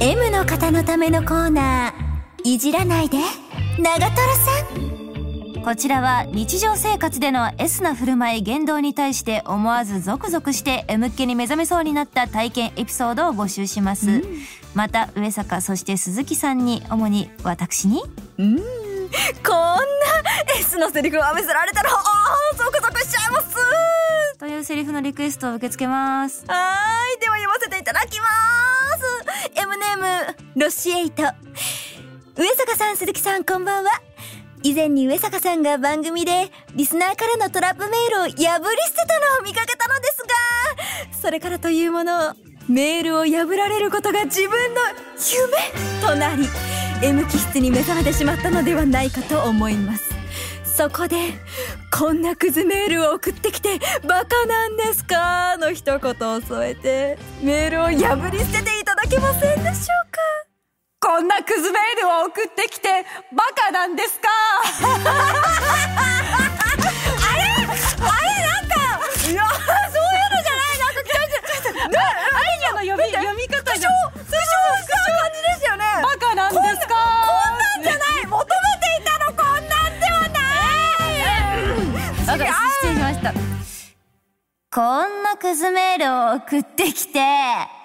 M の方のためのコーナー。いじらないで。長瀞さん。こちらは日常生活での S な振る舞い言動に対して思わずゾクゾクして M っ気に目覚めそうになった体験エピソードを募集します、また上坂そして鈴木さんに主に私に？うん。こんな S のセリフを浴びせられたらあーゾクゾクしちゃいます。というセリフのリクエストを受け付けます。はーい。では読ませていただきますロシエイト。上坂さん鈴木さんこんばんは。以前に上坂さんが番組でリスナーからのトラップメールを破り捨てたのを見かけたのですがそれからというものメールを破られることが自分の夢となり M 気質に目覚めてしまったのではないかと思います。そこでこんなクズメールを送ってきてバカなんですか？の一言を添えてメールを破り捨てていただけませんでしょうか？こんなクズメールを送ってきてバカなんですか？送ってきて。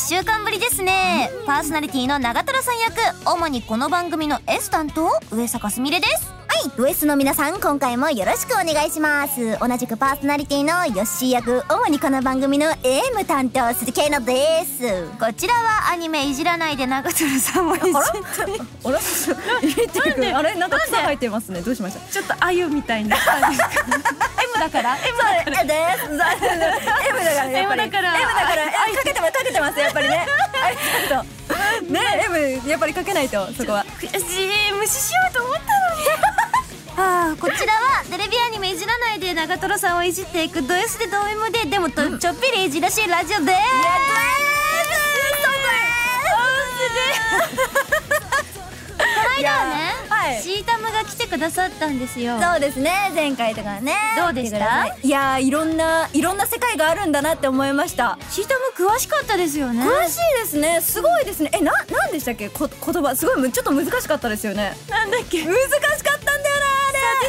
週間ぶりですね。パーソナリティの長瀞さん役。主にこの番組の S 担当上坂すみれですはい、ド S の皆さん、今回もよろしくお願いします。同じくパーソナリティのヨッシー役、主にこの番組の AM 担当、鈴木愛菜です。こちらはアニメいじらないで長瀞さんをいじってあらあれなんか草生えてますねどうしました？ちょっとあゆみたいな感じ M だから M だからです。M だから。M だから M だから、えかけてます、かけてます、やっぱりね。ありがとう。ね、M、やっぱりかけないと、そこは。悔しい無視しようと思ったのにはあ、こちらはテレビアニメいじらないで長瀞さんをいじっていくド S でド M ででもと、ちょっぴりいじらしいラジオで。この間はね、はいシータムが来てくださったんですよ。そうですね、前回とかね。どうでした？いやー、いろんな、いろんな世界があるんだなって思いました。シータム詳しかったですよね。詳しいですね。すごいですね。えななんでしたっけ？こ言葉。すごいむちょっと難しかったですよね。なんだっけ？難しかった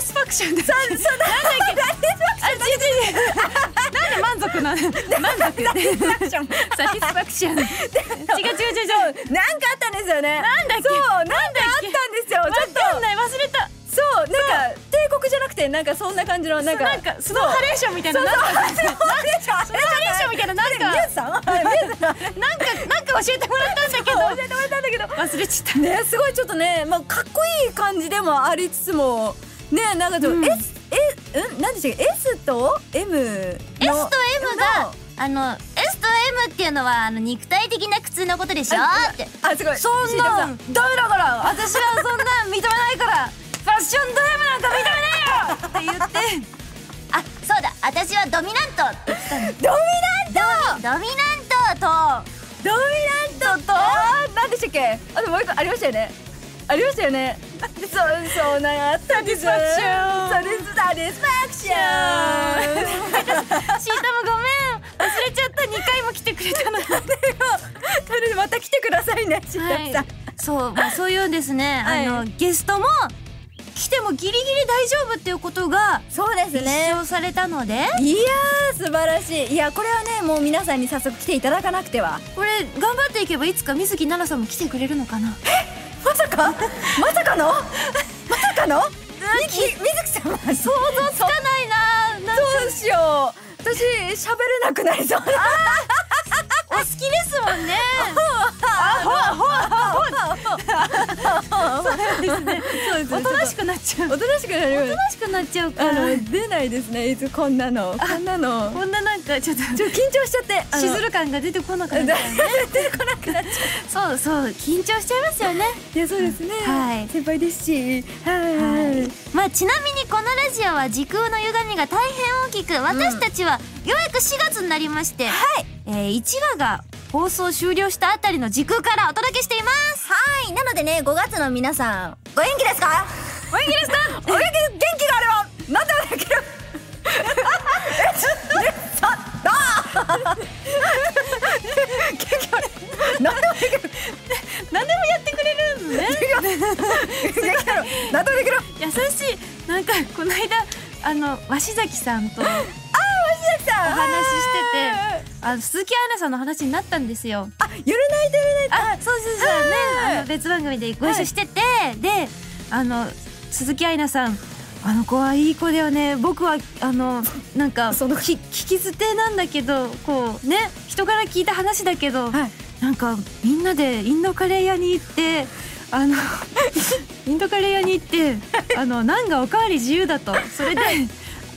ティスファクションだっけ？さそうなんだっけ なんで満足なの？満足って。サティスファクション。サティスファクション違う違う違う。違うなんかあったんですよね。なんだっけ？そうなんかあったんですよ。ちょっと。忘れた。そうなんか帝国じゃなくてなんかそんな感じのなんかなんかスノーハレーションみたいななんかそうそうハレーション。スノーハレーションみたいななんか。ミュウさん？なんかなんか教えてもらったんだけど。教えてもらったんだけど。忘れちゃった。ねすごいちょっとねまあかっこいい感じでもありつつもねなんかちょっと、うん。S えうん？何でしたっけ？S と M の。S と M があの S と M っていうのはあの肉体的な苦痛のことでしょ？って。あすごい。そんなダメだから。私はそんな認めないから。ファッションド M なんか認めないよ！って言って。あそうだ。私はドミナント。って言ってたのドミナントドミナントと？ドミナントと？何でしたっけ？あともう一個ありましたよねありましたよね。そうそうなんやったんですサティスファクションサティスサティスファクションシータもごめん忘れちゃった2回も来てくれたのそれでまた来てくださいねしはいさん、そう、まあ、そういうんですね、はいあのゲストも来てもギリギリ大丈夫っていうことがそうです立ね証されたのでいやー素晴らしいいやこれはねもう皆さんに早速来ていただかなくてはこれ頑張っていけばいつか水木奈々さんも来てくれるのかなまさか まさかの？まさかの？みき水木さしてます想像つかないな。どうしよう。私喋れなくなりそう。お好きですもんね そうですおとなしくなっちゃう。おとなしくなりおますとなしくなっちゃうかあの出ないですね。いつこんなの。こんなの。こんななんかちょっとちょっと緊張しちゃって。しずる感が出てこなくなっちゃうね。出てこなくなっちゃそうそう。緊張しちゃいますよね。ういやそうですね。はい。先輩ですし。はい。まあちなみにこのラジオは時空の歪みが大変大きく私たちはようやく4月になりまして、はい。えー、1話が放送終了したあたりの時空からお届けしています。はい。なのでね5月の皆さんご元気ですか？お元気ですか？お元気元気があれば何でもできる。何 でもやってくれるのね。できる。何でもできる。優しい。なんかこの間あの鷲崎さんとお話ししててあの鈴木愛菜さんの話になったんですよ。あゆるないとゆるない。とあそうそうそう。ねあの別番組でご一緒してて、であの鈴木愛菜さんあの子はいい子だよね。僕はあのなんかそのき聞き捨てなんだけどこうね人から聞いた話だけど、はい。なんかみんなでインドカレー屋に行ってあの インドカレー屋に行ってあのナンがおかわり自由だと。それで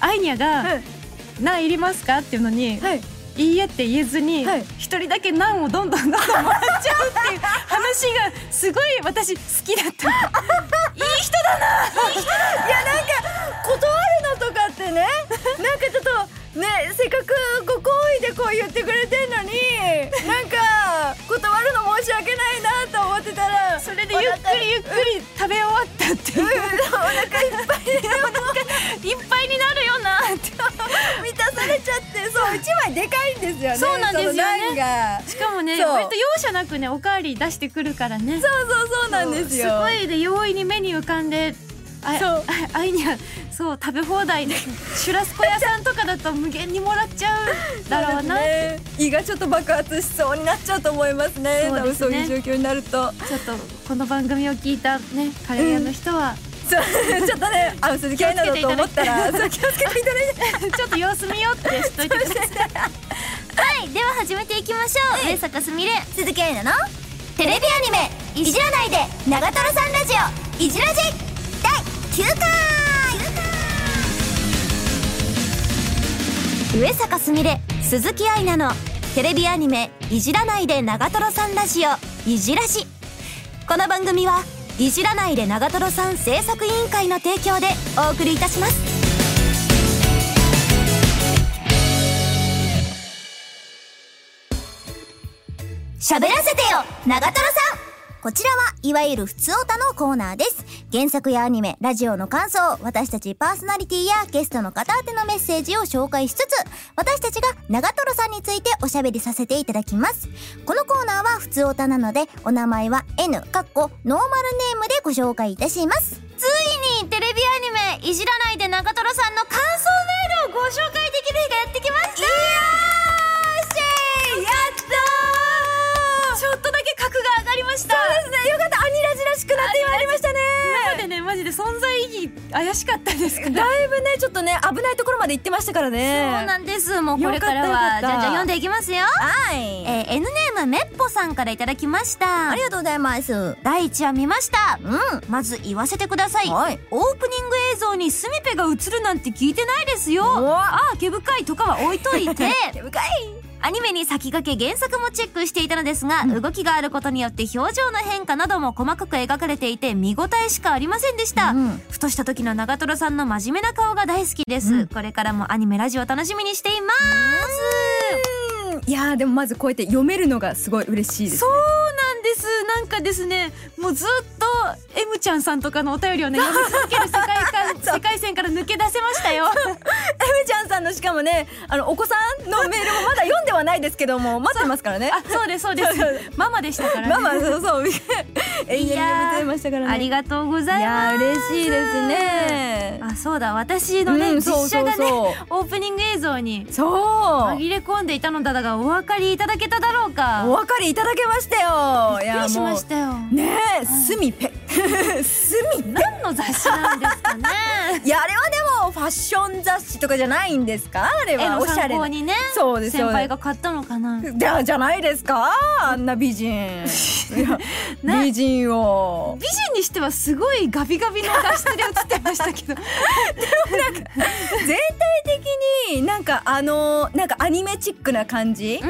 アイニャがはい「ナンいりますか?」っていうのにはいいいえって言えずにはい。一人だけナンをどんどんどんどんもらっちゃうっていう話がすごい私好きだった。いい人だな！いい人だいやなんか断るのとかってねなんかちょっとねせっかくご好意でこう言ってくれてんのになんか断るの申し訳ないなと思ってたらそれでゆっくりゆっくり食べ終わったっていうお腹いっぱいでいっぱいになるよなって満たされちゃってそう一枚でかいんですよねそうなんですよねそのナンがしかもね割と容赦なくねおかわり出してくるからね。そうそうそうなんですよ。すごいで容易に目に浮かんであそう。ああいにゃそう食べ放題でシュラスコ屋さんとかだと無限にもらっちゃうだろうなね。胃がちょっと爆発しそうになっちゃうと思いますね。そうですね。そういう状況になると。ちょっとこの番組を聞いたねカレー屋の人は、そう。ちょっとねあ鈴木愛菜だと思ったら気をつけていただいて。ちょっと様子見ようってしといてくださいはいでは始めていきましょう、上坂すみれ。鈴木愛菜のテレビアニメ「いじらないで長瀞さんラジオ。いじらじ」第9回。上坂すみれ鈴木愛菜のテレビアニメ「いじらないで長瀞さんラジオ。いじらじ」この番組はいじらないで長瀞さん制作委員会の提供でお送りいたします喋らせてよ長瀞さんこちらはいわゆる普通オタのコーナーです。原作やアニメ、ラジオの感想、私たちパーソナリティやゲストの方宛てのメッセージを紹介しつつ、私たちが長瀞さんについておしゃべりさせていただきます。このコーナーは普通オタなので、お名前は N、かっこノーマルネームでご紹介いたします。ついにテレビアニメ「いじらないで長瀞さん」の感想メールをご紹介できる日がやってきましたりました。そうですね。よかった。アニラジらしくなってまいりましたね。今までねマジで存在意義怪しかったですから。だいぶねちょっとね危ないところまで行ってましたからね。そうなんです。もうこれからはじゃんじゃん読んでいきますよ。はい。えー N ネームめっぽさんからいただきました。ありがとうございます。第1話見ました。うん。まず言わせてください、はい。オープニング映像にスミペが映るなんて聞いてないですよ。おああ毛深いとかは置いといて。深い。アニメに先駆け原作もチェックしていたのですが、動きがあることによって表情の変化なども細かく描かれていて見応えしかありませんでした、うん。ふとした時の長瀞さんの真面目な顔が大好きです、うん。これからもアニメラジオ楽しみにしています、いやーでもまずこうやって読めるのがすごい嬉しいですそうなんです。なんかですねもうずっと M ちゃんさんとかのお便りをね 読み続ける世界観 世界線から抜け出せましたよ。エムちゃんさんのしかもねあのお子さんのメールもまだ読んではないですけども 待ってますからね。あそうですそうです。ママでしたからね。ママそうそう。永遠に読めてましたからね。ありがとうございいます嬉しいですね。あそうだ。私のね、うん実写がねオープニング映像にそう。紛れ込んでいたのだがお分かりいただけただろうか。お分かりいただけましたよ。いびっくりしましたよ。ねえスミペスミペ 何の雑誌なんですかね？いやあれはでァッション雑誌とかじゃないんですか？あれ絵はおしゃれな。ねそうですよ先輩が買ったのかな？じゃじゃないですか？あんな美人。美人を。美人にしてはすごいガビガビの画質で映ってましたけど。全体的になんかあのなんかアニメチックな感じ？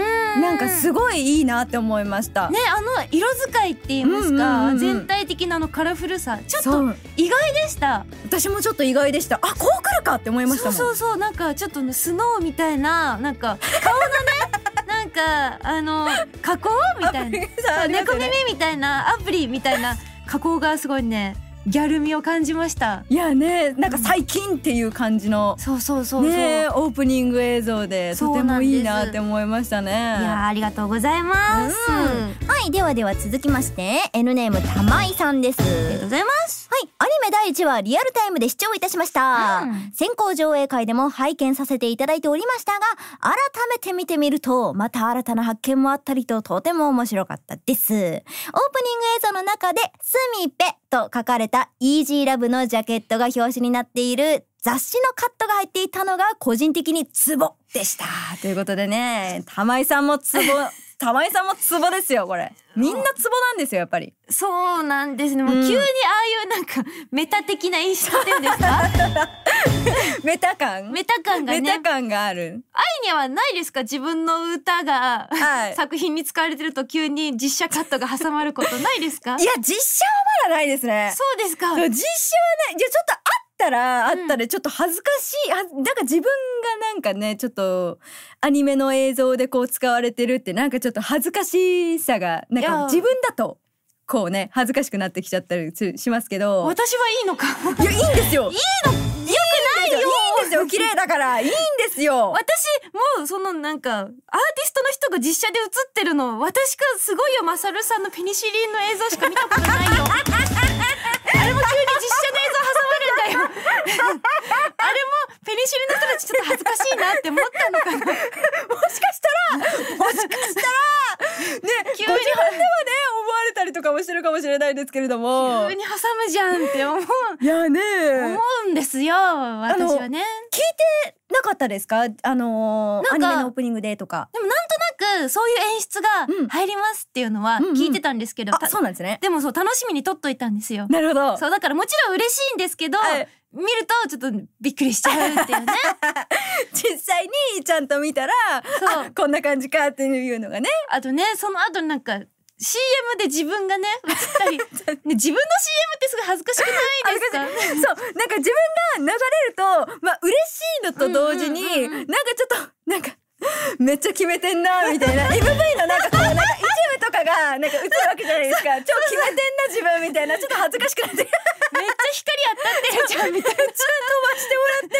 なんかすごいいいなって思いました。ねあの色使いって言いますか、うんうんうんうん。全体的なあのカラフルさちょっと意外でした。私もちょっと意外でした。あこう来るかって思いましたもそうんそうそう。なんかちょっとねスノーみたいななんか顔のね なんかあの加工みたいな。そう猫耳みたいなアプリみたいな加工がすごいねギャル味を感じました。いやねなんか最近っていう感じのそうそうそうそう、ねオープニング映像でとてもいいなって思いましたね。いやーありがとうございます、うん。はいではでは続きまして N ネーム玉井さんです。ありがとうございます。はいアニメ第1話リアルタイムで視聴いたしました、うん。先行上映会でも拝見させていただいておりましたが改めて見てみるとまた新たな発見もあったりととても面白かったです。オープニング映像の中で「スミペ」と書かれたイージーラブのジャケットが表紙になっている雑誌のカットが入っていたのが個人的にツボでした。ということでね玉井さんもツボ 玉井さんもツボですよこれ。みんなツボなんですよやっぱり。そうなんですね。もううん急にああいうなんかメタ的な印象っていうんですか？メタ感？メタ感がね。メタ感がある。愛にはないですか？自分の歌が、はい。作品に使われてると急に実写カットが挟まることないですか？いや実写はまだないですね。そうですか。実写はない。じゃあちょっとあったらあったらちょっと恥ずかしい、あなんか自分がなんかねちょっとアニメの映像でこう使われてるってなんかちょっと恥ずかしさがなんか自分だとこうね恥ずかしくなってきちゃったりすしますけど。私はいいのか。いやいいんですよ。いいのでお綺麗だからいいんですよ。私もうそのなんかアーティストの人が実写で写ってるの私がすごいよ。マサルさんのペニシリンの映像しか見たことないよ。あれもペニシリンの人たちちょっと恥ずかしいなって思ったのかな。もしかしたら。もしかしたらね急にご自分ではね思われたりとかもしてるかもしれないですけれども。急に挟むじゃんって思ういやね。思うんですよ。私はね。聞いてなかったですか？あのー、アニメのオープニングでとか。でもなんとなくそういう演出がうん。入りますっていうのはうんうん。聞いてたんですけど、あたそうなんですね。でもそう楽しみに撮っといたんですよ。なるほど。そうだからもちろん嬉しいんですけど、はい見るとちょっとびっくりしちゃうっていうね。実際にちゃんと見たらこんな感じかっていうのがね。あとねその後なんか CM で自分がね映ったり、ね、自分の CM ってすごい恥ずかしくないですか？そう。なんか自分が流れるとまあ嬉しいのと同時に、うんうんうんうん。なんかちょっとなんかめっちゃ決めてんなみたいな。MV のなんかこうなんか一部とかがなんか映るわけじゃないですか。超決めてんな自分みたいな。ちょっと恥ずかしくなって。めっちゃ めっちゃ光当たって。るじゃんみたいな飛ばしてもらって。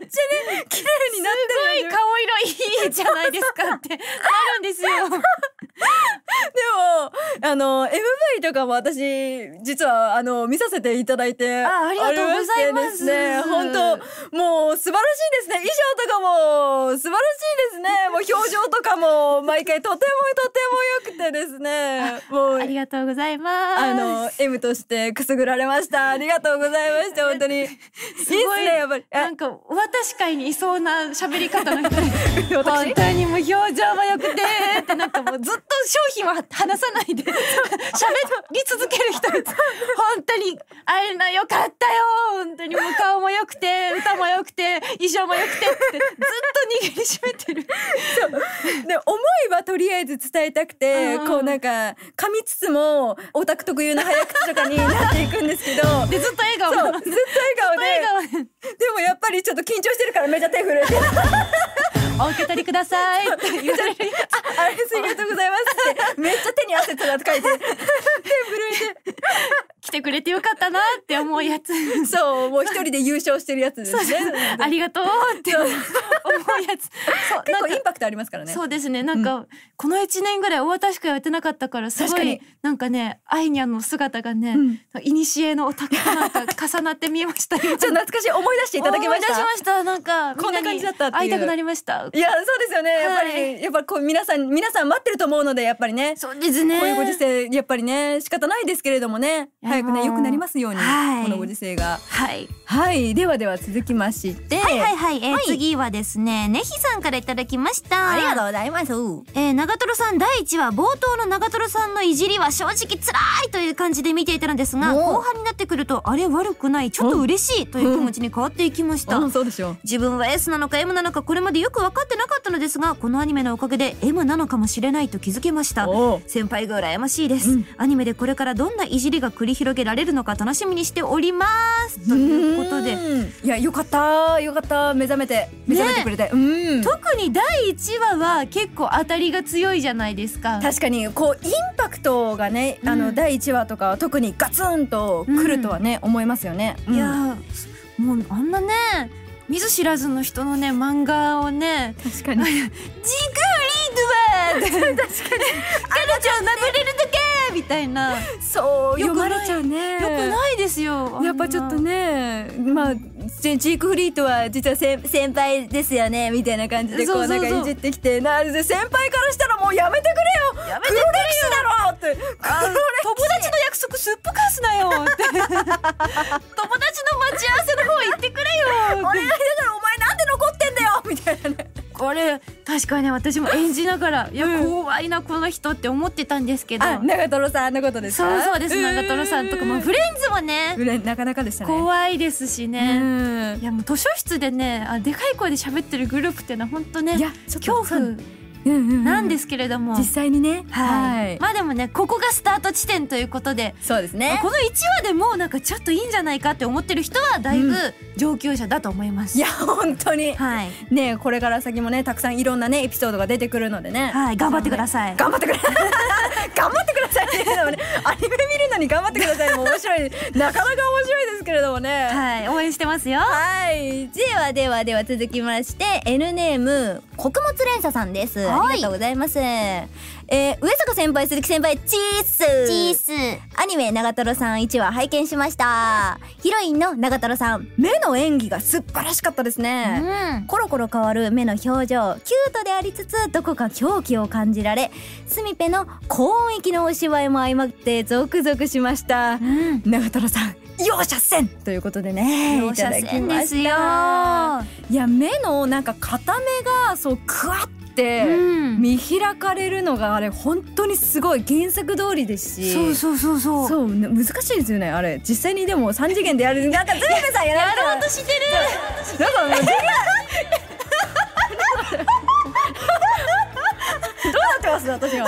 めっちゃね綺麗になってるすごい顔色いいじゃないですかってなるんですよでもあの MV とかも私実はあの見させていただいてあありがとうございます。ね。本当もう素晴らしいですね。衣装とかも素晴らしいですね。もう表情とかも毎回とてもとても良くてですね。も うありがとうございます。あの M としてくすぐられました。ありがとうございました。本当に。すごい。ねやっぱり。あなんか私界にいそうな喋り方の人 本当にもう表情も良くてってなんかもうずっと商品は離さないで 喋り続ける人本当に会えるのよかったよ。本当にもう顔も良くて歌も良くて衣装も良くてってずっと握りしめてる。で思いはとりあえず伝えたくて、うんうん。こうなんか噛みつつもオタク特有の早口とかになっていくんですけど。でずっと笑顔。ずっと笑顔で。ででもやっぱりちょっと緊張してるからめっちゃ手震えてお受け取りくださいって言われる。ああれありがとうございますますってめっちゃ手に汗とか書いて。手震えて。来てくれてよかったなって思うやつ。そうもう一人で優勝してるやつですね。ありがとうって思うやつ。そう結構なんかインパクトありますからね。そうですね。なんか、この一年ぐらいお渡し会やってなかったからすごいなんかねアイニャンの姿がね、うん。いにしえのオタクとなんか重なって見えました ちょっと懐かしい思い出していただけました？思い出しました。なんかこんな感じだった会いたくなりました。いやそうですよね。やっぱり、はい。やっぱこう皆さん皆さん待ってると思うのでやっぱりね。そうですね。こういうご時世やっぱりね仕方ないですけれどもね。いや早くねね良くなりますように、はい。このご時世が。はい。はい。ではでは続きまして。はいはいはい、えーはい。次はですねねひさんからいただきました。ありがとうございます。えー、長瀞さん第1話冒頭の長瀞さんのいじりは正直辛いという感じで見ていたのですが後半になってくるとあれ悪くないちょっと嬉しいという気持ちに変わっていきました。あそうでしょう。自分は S なのか M なのかこれまでよく分かってなかったのですがこのアニメのおかげで M なのかもしれないと気づけました。先輩が羨ましいです、うん。アニメでこれからどんないじりが繰り広げられるのか楽しみにしております。ということで。うん。いやよかった。よかった。目覚めて。目覚めてくれて、うん。特に第1話は結構当たりが強いじゃないですか。確かに。こうインパクトがね、あうん。の第1話とかは特にガツンとくるとはね、思いますよね。いやーもうあんなね見ず知らずの人のね漫画をね確かに「ジグリードは! 」確かに「彼女を殴れるだけ!」みたいな。よそう読まれちゃうね。くないですよ。やっぱちょっとねまあジジークフリートは実は先先輩ですよね。みたいな感じでこうなんかいじってきてな先輩からしたらもうやめてくれよ。やめてくれ黒歴史だろって。あ友達の約束すっぽかすなよって。友達の待ち合わせの方行ってくれよお願いだからお前なんで残ってんだよ。みたいなね。これ確かに私も演じながら いや、うん怖いなこの人って思ってたんですけど。あ長瀞さんのことですそかうそうです長瀞さんとかもフレンズもねなかなかでしたね。怖いですしね、うん。いやもう図書室でねあでかい声で喋ってるグループっていうのは本当ね恐怖なんですすけれども、実際にね。はい、まあでもねここがスタート地点ということで、そうですね。この1話でもうなんかちょっといいんじゃないかって思ってる人はだいぶ上級者だと思います、いや本当に。はい、ねこれから先もねたくさんいろんなねエピソードが出てくるのでね。はい、頑張ってください。頑張ってください。頑張ってください ねでもね アニメ見るのに頑張ってくださいも面白い。なかなか面白いですけれどもね。はい応援してますよ。はい。ではではでは続きまして N ネーム穀物連鎖さんです、はいありがとうござい。ますえー、上坂先輩鈴木先輩チース。チース。アニメ長瀞さん1話拝見しました。ヒロインの長瀞さん目の演技が素晴らしかったですね、うん。コロコロ変わる目の表情キュートでありつつどこか狂気を感じられスミペの高音域のお芝居も相まってゾクゾクしました。うん。長瀞さん容赦せんということでねいただきまですよした。いや目のなんか片目がそうクワってうん。見開かれるのがあれ本当にすごい原作通りですし。そうそうそうそう。そうね難しいですよねあれ。実際にでも三次元でやるなんかズルベさんやろうとしてる。なんかもう どうなってます私は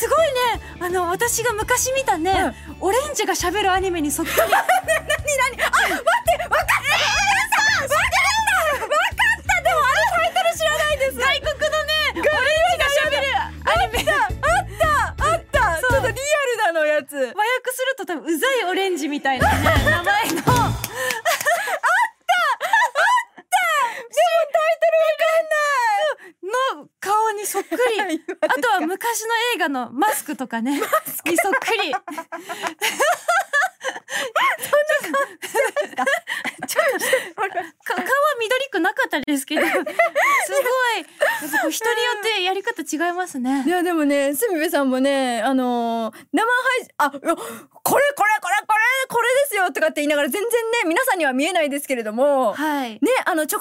すごいね。あの私が昔見たね、オレンジが喋るアニメにそっくり。知らないです外国のねオレンジが喋るアニメあったあったちょっとリアルなのやつ和訳すると多分うざいオレンジみたいなね名前のの顔にそっくり。あとは昔の映画のマスクとかね。にそっくり。か 顔は緑くなかったですけど。すごい人によってやり方違いますね。いやでもねすみべさんもねあのー生配信あこれこれこれこれこれですよとかって言いながら全然ね皆さんには見えないですけれどもはい。ねあの直前生配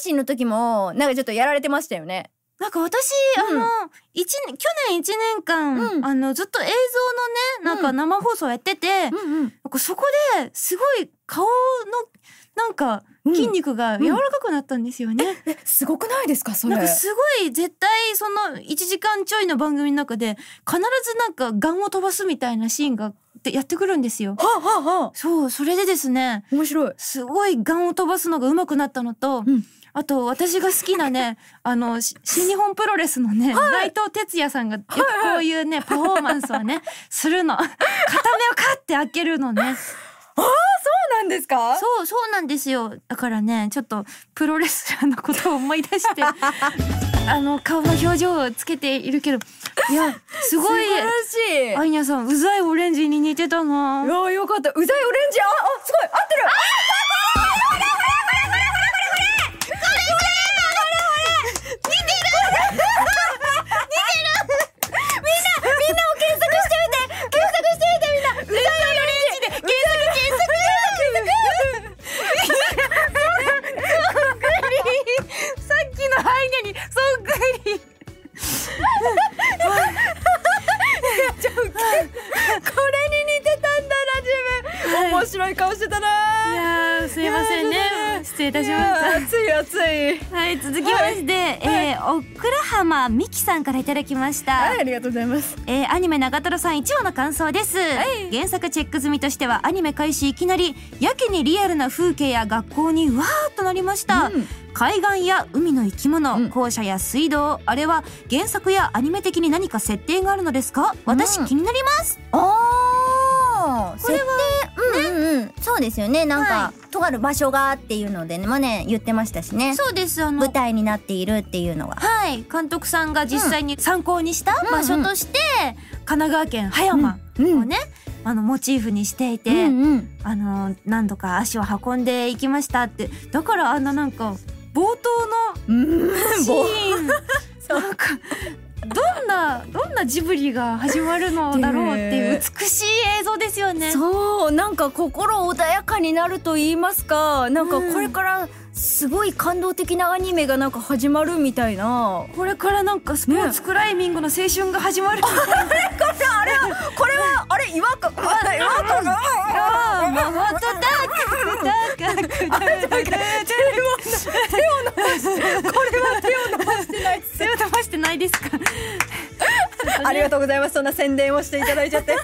信の時もなんかちょっとやられてましたよね。なんか私、うん。あの一年去年1年間、うん。あのずっと映像のねなんか生放送やってて、なんうんかそこですごい顔のなんかうん。筋肉が柔らかくなったんですよね。えすごくないですかそれ？なんかすごい絶対その1時間ちょいの番組の中で必ずなんかガンを飛ばすみたいなシーンがでやってくるんですよ。はあはあはあ。そうそれでですね。面白い。すごいガンを飛ばすのが上手くなったのと、うん。あと私が好きなね あのし新日本プロレスのね、内藤哲也さんがよくこういうね、パフォーマンスをねするの。片目をカッて開けるのねそうなんですか？そうそうなんですよ。だからねちょっとプロレスラーのことを思い出して あの顔の表情をつけているけどいやすごい素晴らしい。アイニャさんうざいオレンジに似てたな。いやよかった。うざいオレンジ？ああすごい。合い続きまして、えー、お倉浜美希さんからいただきました、はいありがとうございます。えーアニメ長瀞さん1話の感想です、い。原作チェック済みとしてはアニメ開始いきなりやけにリアルな風景や学校にわーっとなりました、うん。海岸や海の生き物、うん。校舎や水道あれは原作やアニメ的に何か設定があるのですか？私うん。気になります、ああこれは設定？うんうんうん。そうですよね。なんか、はとある場所がっていうのでねもね言ってましたしねそうですあの舞台になっているっていうのがはい監督さんが実際に参考にした場所として、神奈川県葉山をうんね、あのモチーフにしていて、うんうんあの何度か足を運んでいきましたってだからあんななんか冒頭のシーンなんかどんなどんなジブリが始まるのだろうっていうね美しい映像ですよね。そうなんか心穏やかになると言いますかなんかうんこれからすごい感動的なアニメがなんか始まるみたいなこれからなんかスポーツクライミングの青春が始まるみたいな。これはあれ違和感違和感があーもっと高く高くしてない手を伸ばしてないですか。ありがとうございますそんな宣伝をしていただいちゃって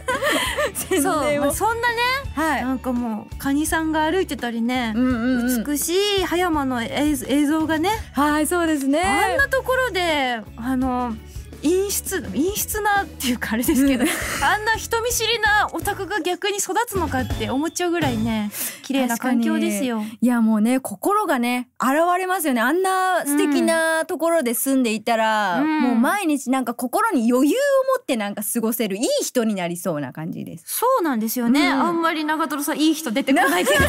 宣伝をまあそんなね、はいなんかもうカニさんが歩いてたりね、うんうんうん美しい葉山の映像がね、はいそうですね。あんなところであの陰湿陰湿なっていうかあれですけど、あんな人見知りなオタクが逆に育つのかって思っちゃうぐらいね 綺麗な環境ですよ。いやもうね心がね現れますよね。あんな素敵なところで住んでいたら、うん。もう毎日なんか心に余裕を持ってなんか過ごせるいい人になりそうな感じです。そうなんですよね、うん。あんまり長瀞さんいい人出てこないけど い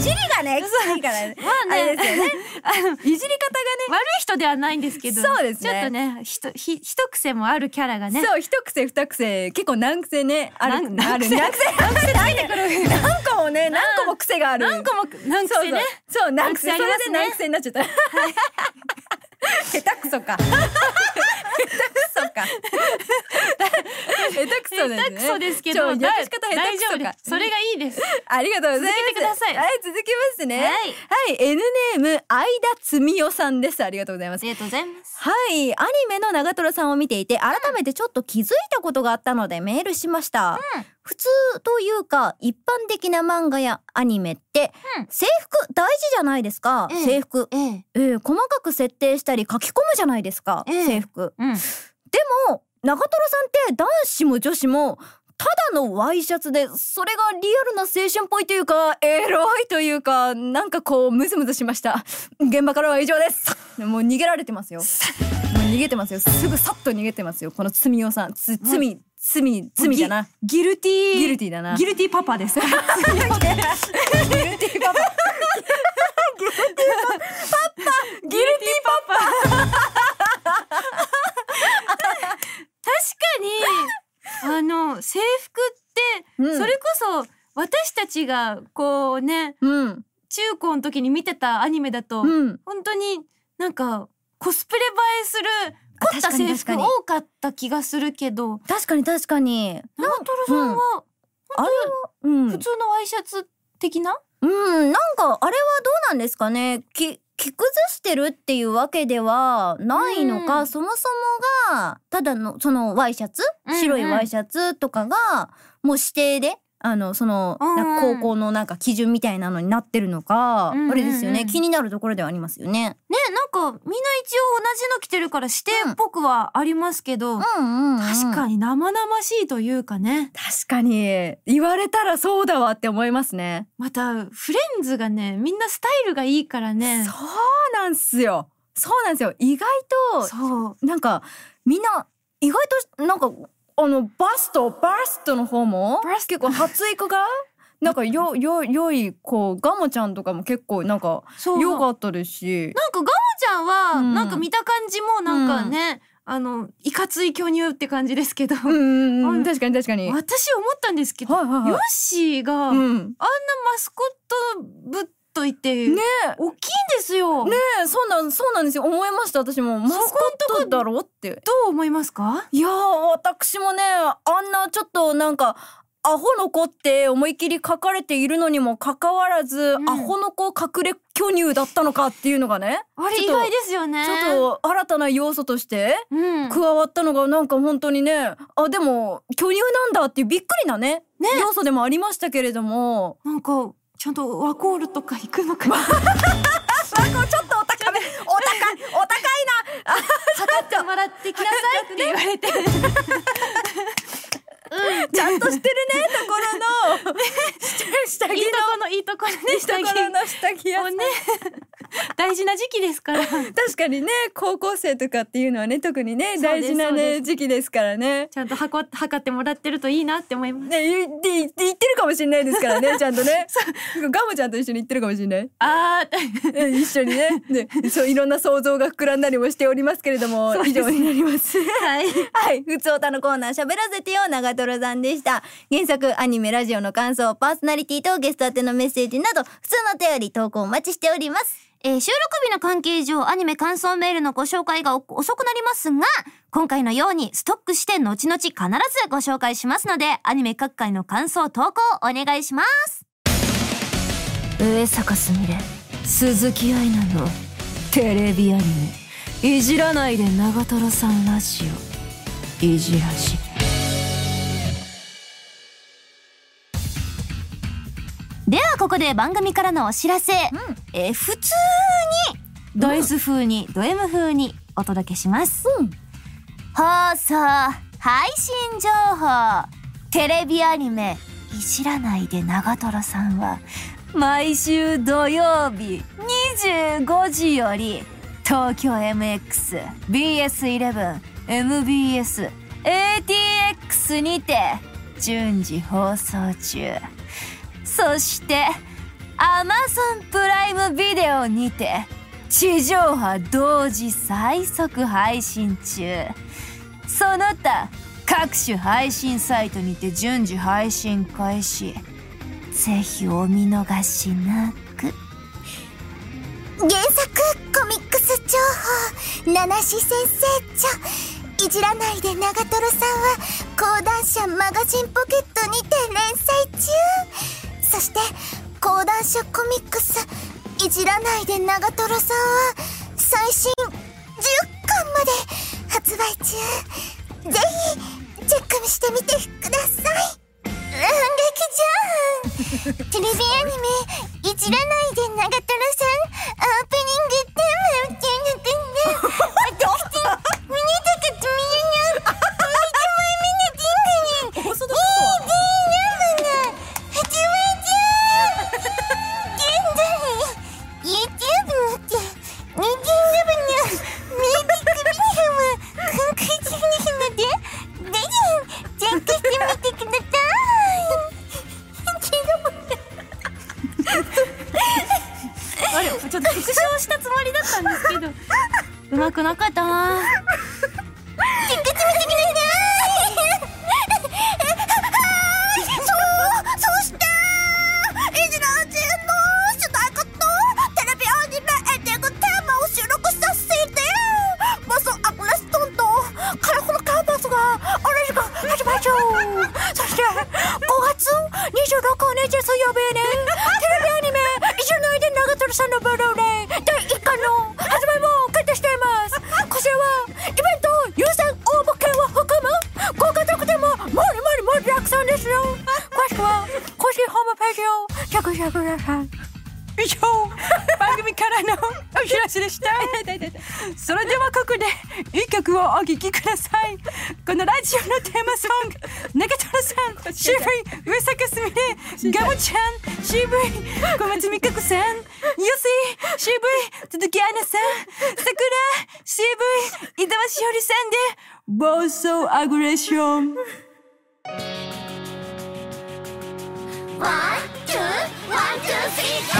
じりがね いいからね。まあね。あれですよね。いじり方悪い人ではないんですけどそうですね。ちょっとねひとひ一癖もあるキャラがね。そう一癖二癖。結構難癖ね。あるなんある。難難癖。難癖。何個もね何個も癖がある。何個も何癖ね。そうそう。難癖。それで難癖になっちゃった。下手くそか。下手くそか。下手くそですね。下手くそですけど訳し方下手くそか大丈夫で。すそれがいいですありがとうございます。続けてくださいはい、続きますね。はいはい、N ネーム、相田つみおさんです。ありがとうございます。ありがとうございますはいアニメの長瀞さんを見ていて改めてちょっと気づいたことがあったのでメールしました、普通というか一般的な漫画やアニメって、うん。制服大事じゃないですか、ええ。制服、ええ。えー細かく設定したり書き込むじゃないですか、ええ。制服。うん。でも長瀞さんって男子も女子もただのワイシャツでそれがリアルな青春っぽいというかエロいというかなんかこうムズムズしました。現場からは以上です。もう逃げられてますよ。もう逃げてますよ。すぐさっと逃げてますよ。このつみおさん。つ罪罪罪だな。ギルティー。ギルティだな。ギルティーパパですギルティパパ。ギルティパ。確かにあの制服って、うん。それこそ私たちがこうねうん。中高の時に見てたアニメだと、うん。本当になんかコスプレ映えする凝った制服多かった気がするけど。確かに確かに。長瀞さんはあれはうん。普通のワイシャツ的な、うん、なんかあれはどうなんですかね。き着崩してるっていうわけではないのか、うん。そもそもがただのそのワイシャツ、うんうん。白いワイシャツとかがもう指定であのその、高校のなんか基準みたいなのになってるのか、うん。うんうんあれですよね。気になるところではありますよね。ねなんかみんな一応同じの着てるから指定っぽくはありますけど、うんうんうん、確かに生々しいというかね。確かに。言われたらそうだわって思いますね。またフレンズがねみんなスタイルがいいからね。そうなんすよ。そうなんですよ。意外とそう。なんかみんな意外となんかあのバストバストの方も結構発育がなんかよよ良いこうガモちゃんとかも結構なんか良かったですし。なんかガモちゃんは、うん。なんか見た感じもなんかね、あのいかつい巨乳って感じですけど、うん確かに確かに。はい私思ったんですけど、はいはいヨッシーが、あんなうんマスコットぶっといて、ね。大きいんですよ、ね。えそうなんそうなんですよ。思いました私も。マスコットだろって。どう思いますか？いやー私もねあんなちょっとなんかアホの子って思いっきり書かれているのにもかかわらず、ん。アホの子隠れ巨乳だったのかっていうのがねあれ意ちょっと外ですよね。ちょっと新たな要素としてうん。加わったのがなんか本当にねあでも巨乳なんだっていうびっくりなねね。要素でもありましたけれども。なんか、ちゃんとワコールとか行くのかな。ちょっとお高め お高いお高いな 測ってもらってきなさいって言われて。ちゃんとしてるね ところの下着いいとこのいいところね、の下着。の下着屋さんね、大事な時期ですから。確かにね高校生とかっていうのはね特にね大事なね時期ですからね。ちゃんと測って測ってもらってるといいなって思います。ね言って言って言ってるかもしれないですからね ちゃんとねガムちゃんと一緒に言ってるかもしれないあー、え一緒にねねそういろんな想像が膨らんだりもしておりますけれども以上になります。はい。はい。ふつおたのコーナー喋らせてよ長瀞さんでした。原作、アニメ、ラジオの感想、パーソナリティとゲスト宛てのメッセージなど、普通のお便り投稿お待ちしております。えー収録日の関係上、アニメ感想メールのご紹介がお遅くなりますが、今回のようにストックして後々必ずご紹介しますので、アニメ各回の感想投稿お願いします。上坂すみれ鈴木愛菜のテレビアニメ「いじらないで長瀞さんラジオ」いじらじここで番組からのお知らせ、えー普通にド S 風に、ド M 風にお届けします、うん。放送配信情報。テレビアニメ「いじらないで長瀞さん」は毎週土曜日25時より東京 MXBS11MBS ATX にて順次放送中そして、アマゾンプライムビデオにて、地上波同時最速配信中。その他、各種配信サイトにて順次配信開始。ぜひお見逃しなく。原作コミックス情報七志先生著いじらないで長瀞さんは講談社マガジンポケットにて連載中そして講談社コミックスいじらないで長瀞さん。は最新10巻まで発売中。ぜひチェックしてみてください。うん劇場。テレビアニメ「いじらないで長瀞さん」オープニン。グ26日水曜日にテレビアニメ「一緒の間長瀞さんのブルーレイ」第1巻の発売も決定しています。こちらはイベント優先応募券を含むご家族でももりもり盛りだくさんですよ。詳しくは公式ホームページをチェックしてください以上番組からのお知らせでした。それではここで一曲をお聴きください。このラジオのテーマソング長瀞さん CV 上坂すみれ ガモちゃん CV。小松未可子さんヨッシー CV。鈴木愛奈さん桜 CV。井澤詩織さんで暴走アグレッション。 One, two, one two, three。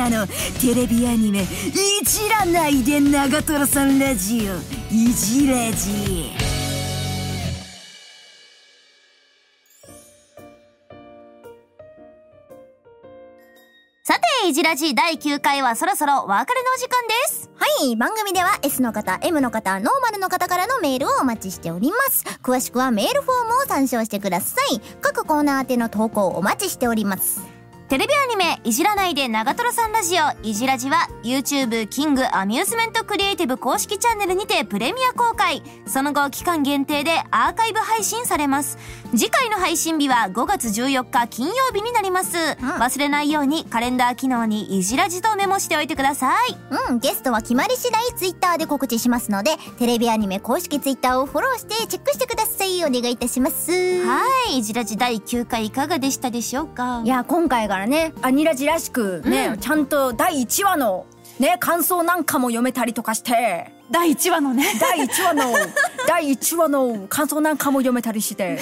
木愛菜の。テレビアニメ「いじらないで長瀞さんラジオ」「いじラジ」さて、いじらじ第9回はそろそろお別れのお時間です。はい番組では S の方 M の方ノーマルの方からのメールをお待ちしております。詳しくはメールフォームを参照してください。各コーナー宛ての投稿をお待ちしております。テレビアニメ、いじらないで長瀞さんラジオ、いじらじは、YouTube キングアミューズメントクリエイティブ公式チャンネルにてプレミア公開。その後、期間限定でアーカイブ配信されます。次回の配信日は5月14日金曜日になります。忘れないようにカレンダー機能にいじらじとメモしておいてください。うんゲストは決まり次第ツイッターで告知しますのでテレビアニメ公式ツイッターをフォローしてチェックしてくださいお願いいたしますはい、いじらじ第9回いかがでしたでしょうか？いや今回からねアニラジらしくね、ちゃんと第1話のね感想なんかも読めたりとかして。第1話のね。第1話の 第1話の感想なんかも読めたりして。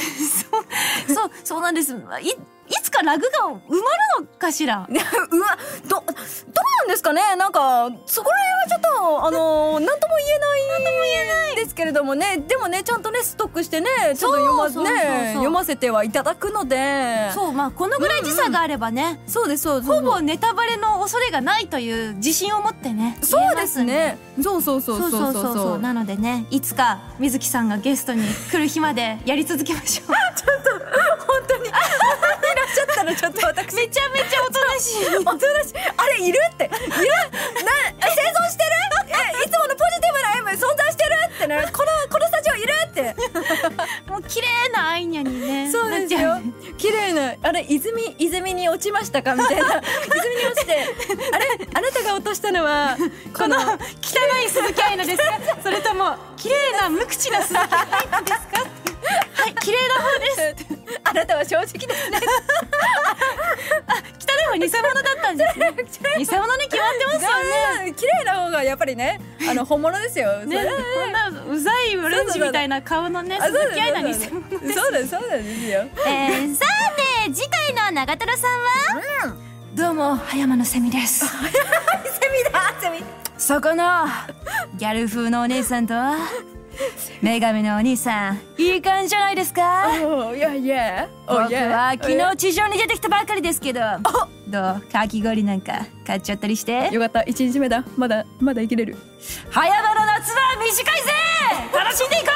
そうそうなんです。いいつかラグが埋まるのかしら？うわどどうなんですかね？なんかそこら辺はちょっとあの なんとも言えないなんとも言えない。ですけれどもね。でもねちゃんとねストックしてねちょっと読まそう読ませてはいただくので。そうまあこのぐらい時差があればね、そうですそうです。ほぼネタバレの恐れがないという自信を持ってねそうですね。そうそうそそうう。そうそうそうなのでねいつか水木さんがゲストに来る日までやり続けましょう。本当にいらっしゃったらちょっと私。めちゃめちゃおとなしい。おとなしい。あれいるって。いる？な生存してる？えいつものポジティブな M 存在してるってねこのこのスタジオいるって。もう綺麗なアイニャにねそうですよ。綺麗なあれ泉泉に落ちましたかみたいな。泉に落ちて。あれあなたが落としたのはこの汚い鈴木愛菜ですか？それとも綺麗な無口な鈴木愛菜ですか？はい綺麗な方です。あなたは正直ですね。汚い方偽物だったんですね。偽物に決まってますよね。綺麗な方がやっぱりねあの本物ですよ。ね。こんなうざいオレンジみたいな顔のね鈴木愛菜偽物ですそうですそうなんですよえー、さて、次回の長瀞さんは、どうも葉山のセミです。セミだセミ。そこのギャル風のお姉さんと 女神のお兄さん。いい感じじゃないですか？おいやいや。僕は昨日地上に出てきたばかりですけどどう？かき氷なんか買っちゃったりして？よかった。一日目だ。まだまだ生きれる。葉山の夏は短いぜ！楽しんでいこ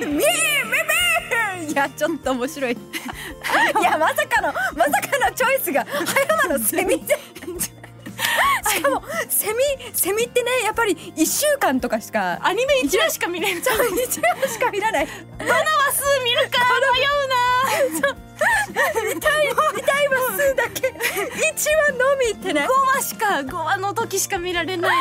ミー！ミー！ミー！ミー！いやちょっと面白い。いやまさかのまさかのチョイスが葉山のセミでしかもセミセミってねやっぱり1週間とかしかうアニメ1話しか見れない。1話しか見らない。どの話数見るか迷うな 見たい見たい話数だけ。1話のみってね。5話しか5話の時しか見られない。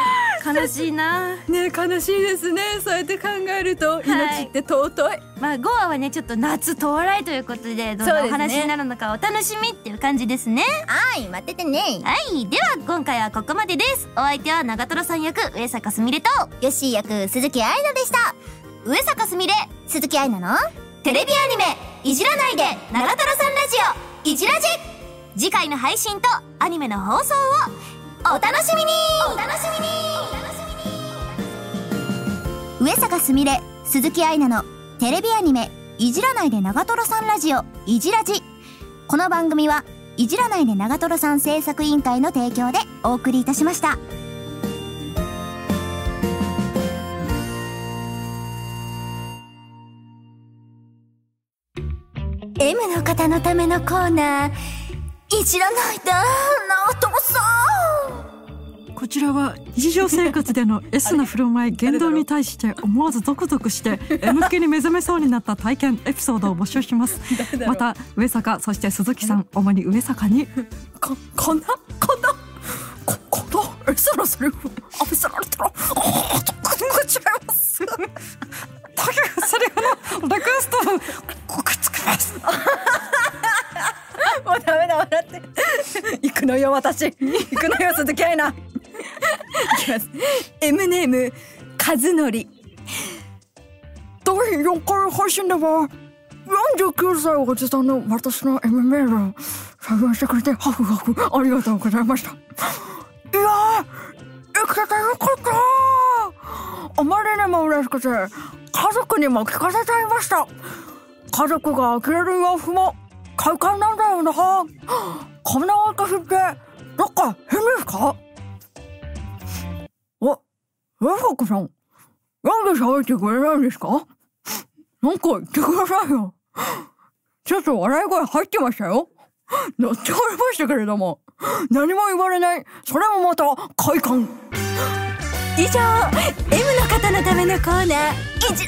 悲しいな。ね悲しいですね。そうやって考えると命って尊い、まあ、5話はね、ちょっと夏到来ということで、どんなお話になるのかお楽しみっていう感じですね。はい待っててね。はい。では、今回はここまでです。お相手は長瀞さん役、上坂すみれと、よし役鈴木愛菜でした。上坂すみれ、鈴木愛菜のテレビアニメ、いじらないで、長瀞さんラジオ、いじらじ。次回の配信とアニメの放送を、お楽しみに。お楽しみに。上坂すみれ鈴木愛菜のテレビアニメ「いじらないで長瀞さんラジオ。いじらじ」この番組はいじらないで長瀞さん制作委員会の提供でお送りいたしました。M の方のためのコーナーいじらないでさん。ちらは日常生活での S な振る舞い言動に対して思わずゾクゾクして M 気に目覚めそうになった体験エピソードを募集します。また上坂そして鈴木さん主に上坂に。ここんな？こんな？ここの S のセリフ浴びせられたら？ゾクゾクしちゃいます。というセリフのリクエストのよ私行くのよ鈴木愛菜いきます M ネーム和則第4回配信では49歳おじさんの私の M メールを採用してくれてハフハフありがとうございましたいやー生きててよかったあまりにも嬉しくて家族にも聞かせちゃいました家族が呆れる洋服も快感なんだよなこんな私ってどっか変ですか？お、上坂さんなんで喋ってくれないんですか？なんか言ってくださいよ。ちょっと笑い声入ってましたよ。乗っておりましたけれども。何も言われない。それもまた快感。以上 M の方のためのコーナー。いじ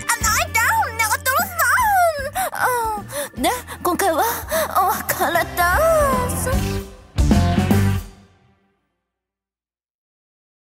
で今回はお別れです。